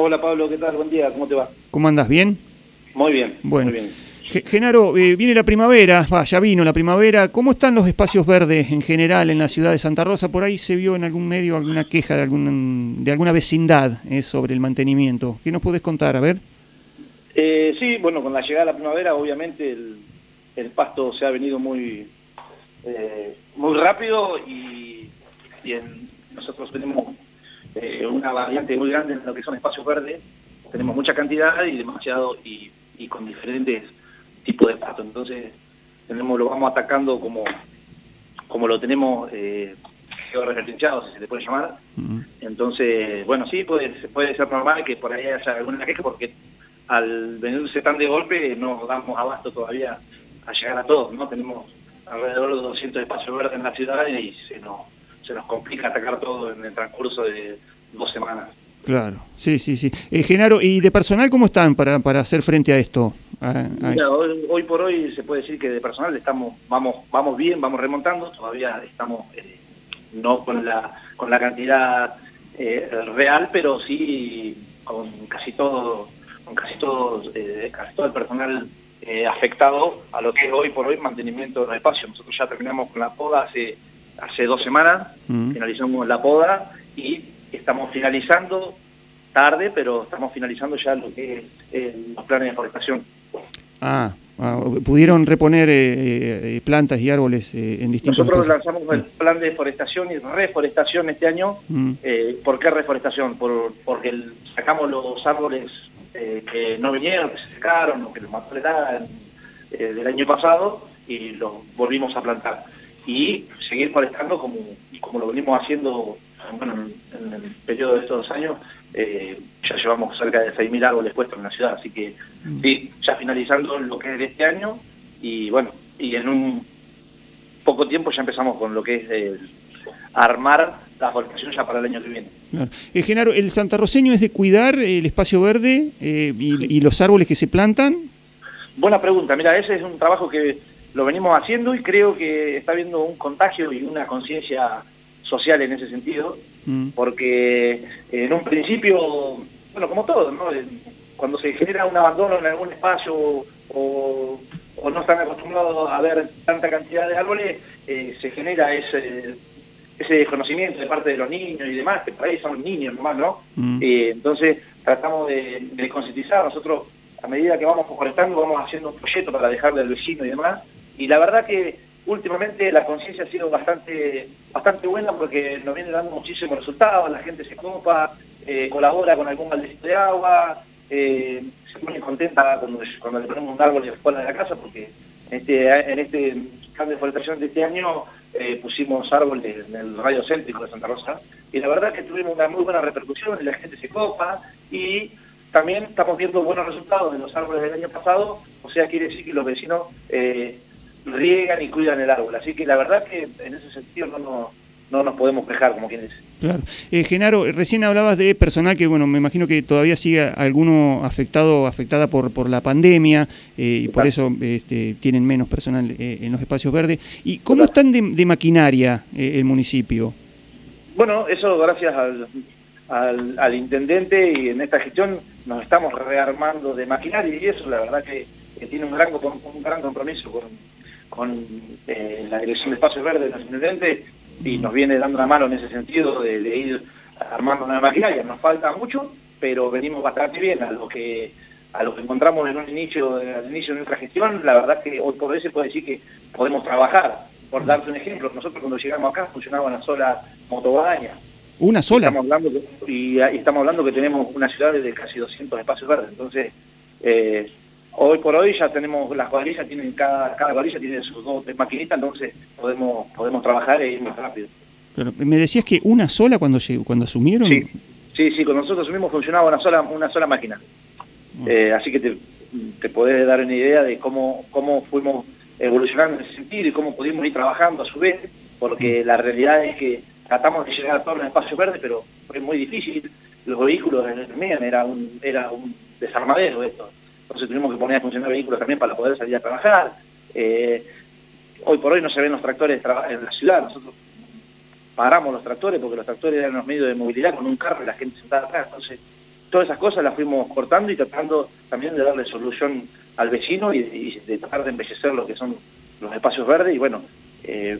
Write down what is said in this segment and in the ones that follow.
Hola Pablo, ¿qué tal? Buen día, ¿cómo te va? ¿Cómo andas? ¿Bien? Muy bien, Bueno. muy bien. Ge- Genaro, eh, viene la primavera, va, ya vino la primavera. ¿Cómo están los espacios verdes en general en la ciudad de Santa Rosa? Por ahí se vio en algún medio alguna queja de, algún, de alguna vecindad eh, sobre el mantenimiento. ¿Qué nos podés contar? A ver. Eh, sí, bueno, con la llegada de la primavera, obviamente el, el pasto se ha venido muy eh, muy rápido y, y en- nosotros tenemos eh, una variante muy grande en lo que son espacios verdes. Tenemos mucha cantidad y demasiado y, y con diferentes tipos de pasto. Entonces, tenemos lo vamos atacando como como lo tenemos eh, georreferenciado, si se le puede llamar. Entonces, bueno, sí, puede, puede ser normal que por ahí haya alguna queja porque al venirse tan de golpe no damos abasto todavía a llegar a todos, ¿no? Tenemos alrededor de 200 espacios verdes en la ciudad y se nos, se nos complica atacar todo en el transcurso de dos semanas. Claro, sí, sí, sí. Eh, Genaro, ¿y de personal cómo están para, para hacer frente a esto? Ah, ah, Mira, hoy, hoy por hoy se puede decir que de personal estamos vamos vamos bien, vamos remontando, todavía estamos eh, no con la con la cantidad eh, real, pero sí con casi todo con casi todo eh, casi todo el personal eh, afectado a lo que es hoy por hoy mantenimiento del espacio. Nosotros ya terminamos con la poda hace hace dos semanas, Mm. finalizamos la poda y estamos finalizando tarde, pero estamos finalizando ya lo que es eh, los planes de forestación. ah, ah, ¿pudieron reponer eh, eh, plantas y árboles eh, en distintos Nosotros lanzamos el plan de forestación y reforestación este año. Mm. Eh, ¿Por qué reforestación? Por, porque el- sacamos los árboles eh, que no vinieron, que se secaron o que los mató la eh, del año pasado y los volvimos a plantar. Y seguir forestando como, como lo venimos haciendo bueno, en, en el periodo de estos dos años. eh, ya llevamos cerca de 6.000 árboles puestos en la ciudad, así que sí, ya finalizando lo que es de este año y bueno, y en un poco tiempo ya empezamos con lo que es el armar la forestación ya para el año que viene. Claro. Eh, Genaro, ¿el santarroceño es de cuidar el espacio verde eh, y, y los árboles que se plantan? Buena pregunta, mira, ese es un trabajo que lo venimos haciendo y creo que está habiendo un contagio y una conciencia social en ese sentido, Mm. porque en un principio, bueno, como todo, ¿no? Cuando se genera un abandono en algún espacio o, o no están acostumbrados a ver tanta cantidad de árboles, eh, se genera ese, ese desconocimiento de parte de los niños y demás, que por ahí son niños nomás, ¿no? Mm. Eh, entonces tratamos de, de concientizar, nosotros a medida que vamos forestando vamos haciendo un proyecto para dejarle al vecino y demás, y la verdad que últimamente la conciencia ha sido bastante bastante buena porque nos viene dando muchísimos resultados, la gente se copa, eh, colabora con algún baldecito de agua, eh, se pone contenta cuando, le ponemos un árbol fuera de la casa porque en este, en este plan de forestación de este año eh, pusimos árboles en el radio céntrico de Santa Rosa y la verdad que tuvimos una muy buena repercusión y la gente se copa y también estamos viendo buenos resultados de los árboles del año pasado, o sea, quiere decir que los vecinos riegan y cuidan el árbol. Así que la verdad que en ese sentido no, nos- no nos podemos quejar, como quien dice. Claro. Eh, Genaro, recién hablabas de personal que, bueno, me imagino que todavía sigue alguno afectado, afectada por, por la pandemia eh, y por eso este, tienen menos personal eh, en los espacios verdes. ¿Y cómo están de, de maquinaria eh, el municipio? Bueno, eso gracias al, al, al intendente y en esta gestión nos estamos rearmando de maquinaria y eso la verdad que, que tiene un gran, un gran compromiso con, con eh, la Dirección de Espacios Verdes de los intendentes y nos viene dando una mano en ese sentido de, de ir armando una maquinaria. Nos falta mucho, pero venimos bastante bien a lo que a lo que encontramos en un inicio, al inicio de nuestra gestión, la verdad que hoy por hoy se puede decir que podemos trabajar. Por darte un ejemplo, nosotros cuando llegamos acá funcionaba una sola motoguadaña. ¿Una sola? Estamos hablando que, y, y estamos hablando que tenemos una ciudad de casi 200 espacios verdes. Entonces, eh, hoy por hoy ya tenemos, las cuadrillas tienen, cada, cada cuadrilla tiene sus dos tres maquinitas, entonces podemos, podemos trabajar e ir más rápido. Claro. Me decías que una sola cuando, cuando asumieron. Sí, sí, sí, cuando nosotros mismos funcionaba una sola, una sola máquina. Eh, así que te, te podés dar una idea de cómo, cómo fuimos evolucionando en ese sentido y cómo pudimos ir trabajando a su vez, porque la realidad es que tratamos de llegar a todos los espacios verdes, pero fue muy difícil. Los vehículos en el era un, era un desarmadero esto. Entonces tuvimos que poner a funcionar vehículos también para poder salir a trabajar. Eh, hoy por hoy no se ven los tractores en la ciudad, nosotros paramos los tractores porque los tractores eran los medios de movilidad con un carro y la gente sentada atrás, entonces todas esas cosas las fuimos cortando y tratando también de darle solución al vecino y, de tratar de embellecer lo que son los espacios verdes y bueno, eh,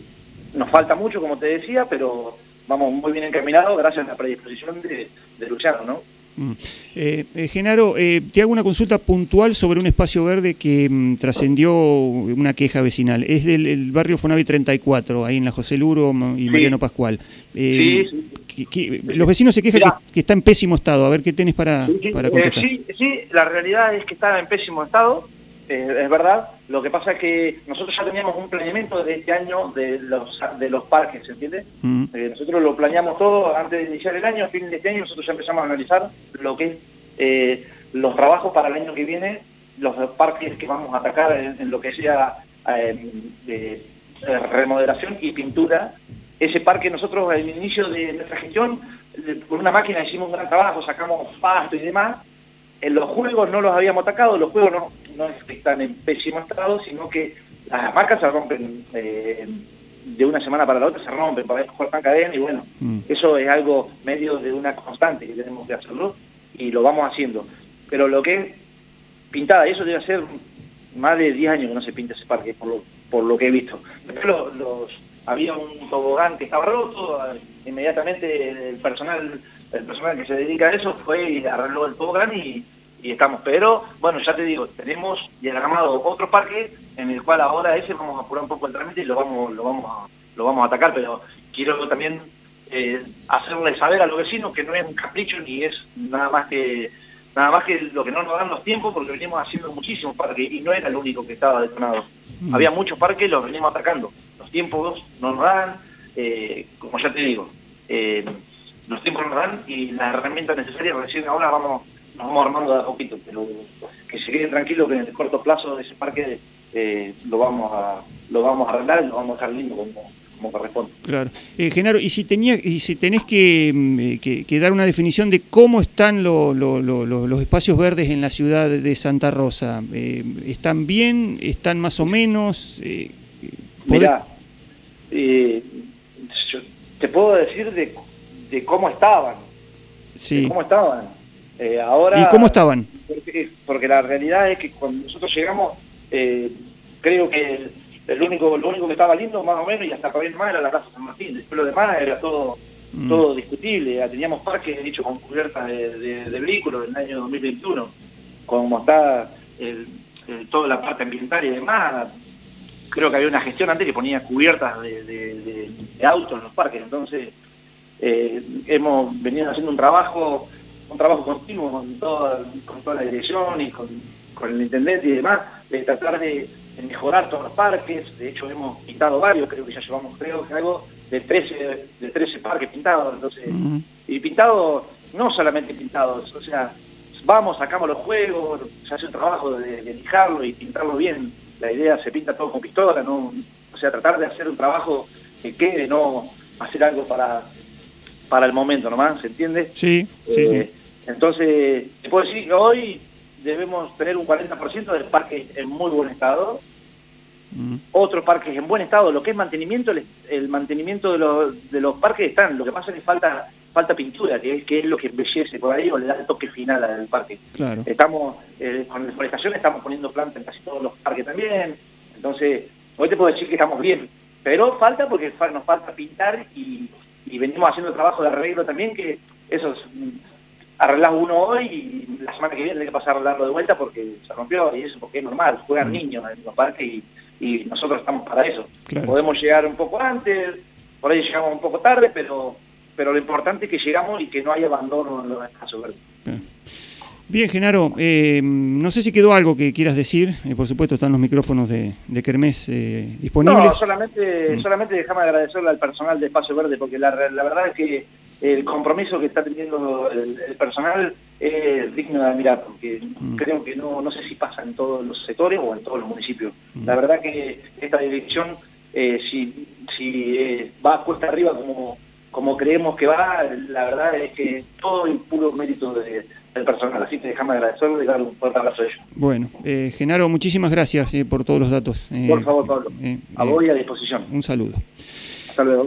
nos falta mucho como te decía, pero vamos muy bien encaminados gracias a la predisposición de, Luciano, ¿no? Mm. Eh, eh, Genaro, eh, te hago una consulta puntual sobre un espacio verde que mm, trascendió una queja vecinal. Es del barrio Fonavi 34, ahí en la José Luro y Mariano Pascual. sí, sí. los vecinos se quejan que, está en pésimo estado. A ver qué tenés para, para contestar. sí, sí, la realidad es que está en pésimo estado. Eh, es verdad, lo que pasa es que nosotros ya teníamos un planeamiento de este año de los, de los parques, ¿se entiende? Mm. Eh, nosotros lo planeamos todo antes de iniciar el año, a fin de este año nosotros ya empezamos a analizar lo que es eh, los trabajos para el año que viene, los parques que vamos a atacar en, lo que sea remodelación y pintura. Ese parque nosotros al inicio de nuestra gestión, con una máquina hicimos un gran trabajo, sacamos pasto y demás, en los juegos no los habíamos atacado, los juegos no, no es que están en pésimo estado, sino que las marcas se rompen eh, de una semana para la otra, se rompen para jugar cadena y bueno, mm. eso es algo medio de una constante que tenemos que hacerlo y lo vamos haciendo. Pero lo que es pintada, y eso debe ser más de 10 años que no se pinta ese parque, por lo, por lo que he visto. Después los, había un tobogán que estaba roto, inmediatamente el personal el personal que se dedica a eso fue y arregló el tobogán y y estamos. Pero, bueno, ya te digo, tenemos diagramado otro parque en el cual ahora ese vamos a apurar un poco el trámite y lo vamos, lo vamos, a, lo vamos a atacar, pero quiero también eh, hacerle saber a los vecinos que no es un capricho ni es nada más que nada más que lo que no nos dan los tiempos porque venimos haciendo muchísimos parques y no era el único que estaba detonado. Mm. Había muchos parques los venimos atacando. Los tiempos no nos dan, eh, como ya te digo, eh, los tiempos no nos dan y la herramienta necesaria recién ahora vamos nos vamos armando de a poquito, pero que se queden tranquilos que en el corto plazo de ese parque eh, lo vamos a lo vamos a arreglar y lo vamos a dejar lindo como, como corresponde. Claro. Eh, Genaro, y si tenía, y si tenés que, mm, eh, que, dar una definición de cómo están los espacios verdes en la ciudad de Santa Rosa, eh, ¿están bien? ¿Están más o menos? Eh, Mirá, te puedo decir de, de cómo estaban. Sí. De cómo estaban eh, ahora, ¿Y cómo estaban? Porque, la realidad es que cuando nosotros llegamos, eh, creo que el, único lo único que estaba lindo, más o menos, y hasta bien más, era la Plaza San Martín. Después lo demás era todo mm. todo discutible. Teníamos parques hechos con cubiertas de, vehículos en el año 2021, como está toda la parte ambiental y demás. Creo que había una gestión antes que ponía cubiertas de, autos en los parques. Entonces, eh, hemos venido haciendo un trabajo un trabajo continuo con toda, con toda la dirección y con, el intendente y demás, de tratar de, mejorar todos los parques. De hecho, hemos pintado varios, creo que ya llevamos, creo que algo de 13, de 13 parques pintados. entonces Y pintados, no solamente pintados, o sea, vamos, sacamos los juegos, se hace un trabajo de, de lijarlo y pintarlo bien. La idea se pinta todo con pistola, ¿no? O sea, tratar de hacer un trabajo que quede, no hacer algo para para el momento nomás, ¿se entiende? Sí, sí, eh, entonces, te puedo decir que hoy debemos tener un 40% del parque en muy buen estado, mm. otros parques en buen estado, lo que es mantenimiento, el, mantenimiento de los, de los parques están, lo que pasa es que falta falta pintura, que es, que es lo que embellece por ahí o le da el toque final al parque. Claro. Estamos, eh, con deforestación estamos poniendo plantas en casi todos los parques también, entonces hoy te puedo decir que estamos bien, pero falta porque nos falta pintar y, y venimos haciendo trabajo de arreglo también, que eso es arreglás uno hoy y la semana que viene hay que pasar a arreglarlo de vuelta porque se rompió y eso porque es normal, juegan mm. niños en los parques y, nosotros estamos para eso. Podemos llegar un poco antes, por ahí llegamos un poco tarde, pero pero lo importante es que llegamos y que no haya abandono en los espacios verdes. Bien, Genaro, eh, no sé si quedó algo que quieras decir. Eh, por supuesto, están los micrófonos de, de Kermés eh, disponibles. No, solamente, mm. solamente déjame agradecerle al personal de Espacio Verde, porque la, la verdad es que el compromiso que está teniendo el, personal es digno de admirar, porque mm. creo que no, no sé si pasa en todos los sectores o en todos los municipios. Mm. La verdad que esta dirección, eh, si, si eh, va a cuesta arriba como, como creemos que va, la verdad es que todo el puro mérito del personal. Así que déjame agradecerle y dar un fuerte abrazo a ellos. Bueno, eh, Genaro, muchísimas gracias por todos los datos. por favor, Pablo. a vos y a disposición. Un saludo. Hasta luego.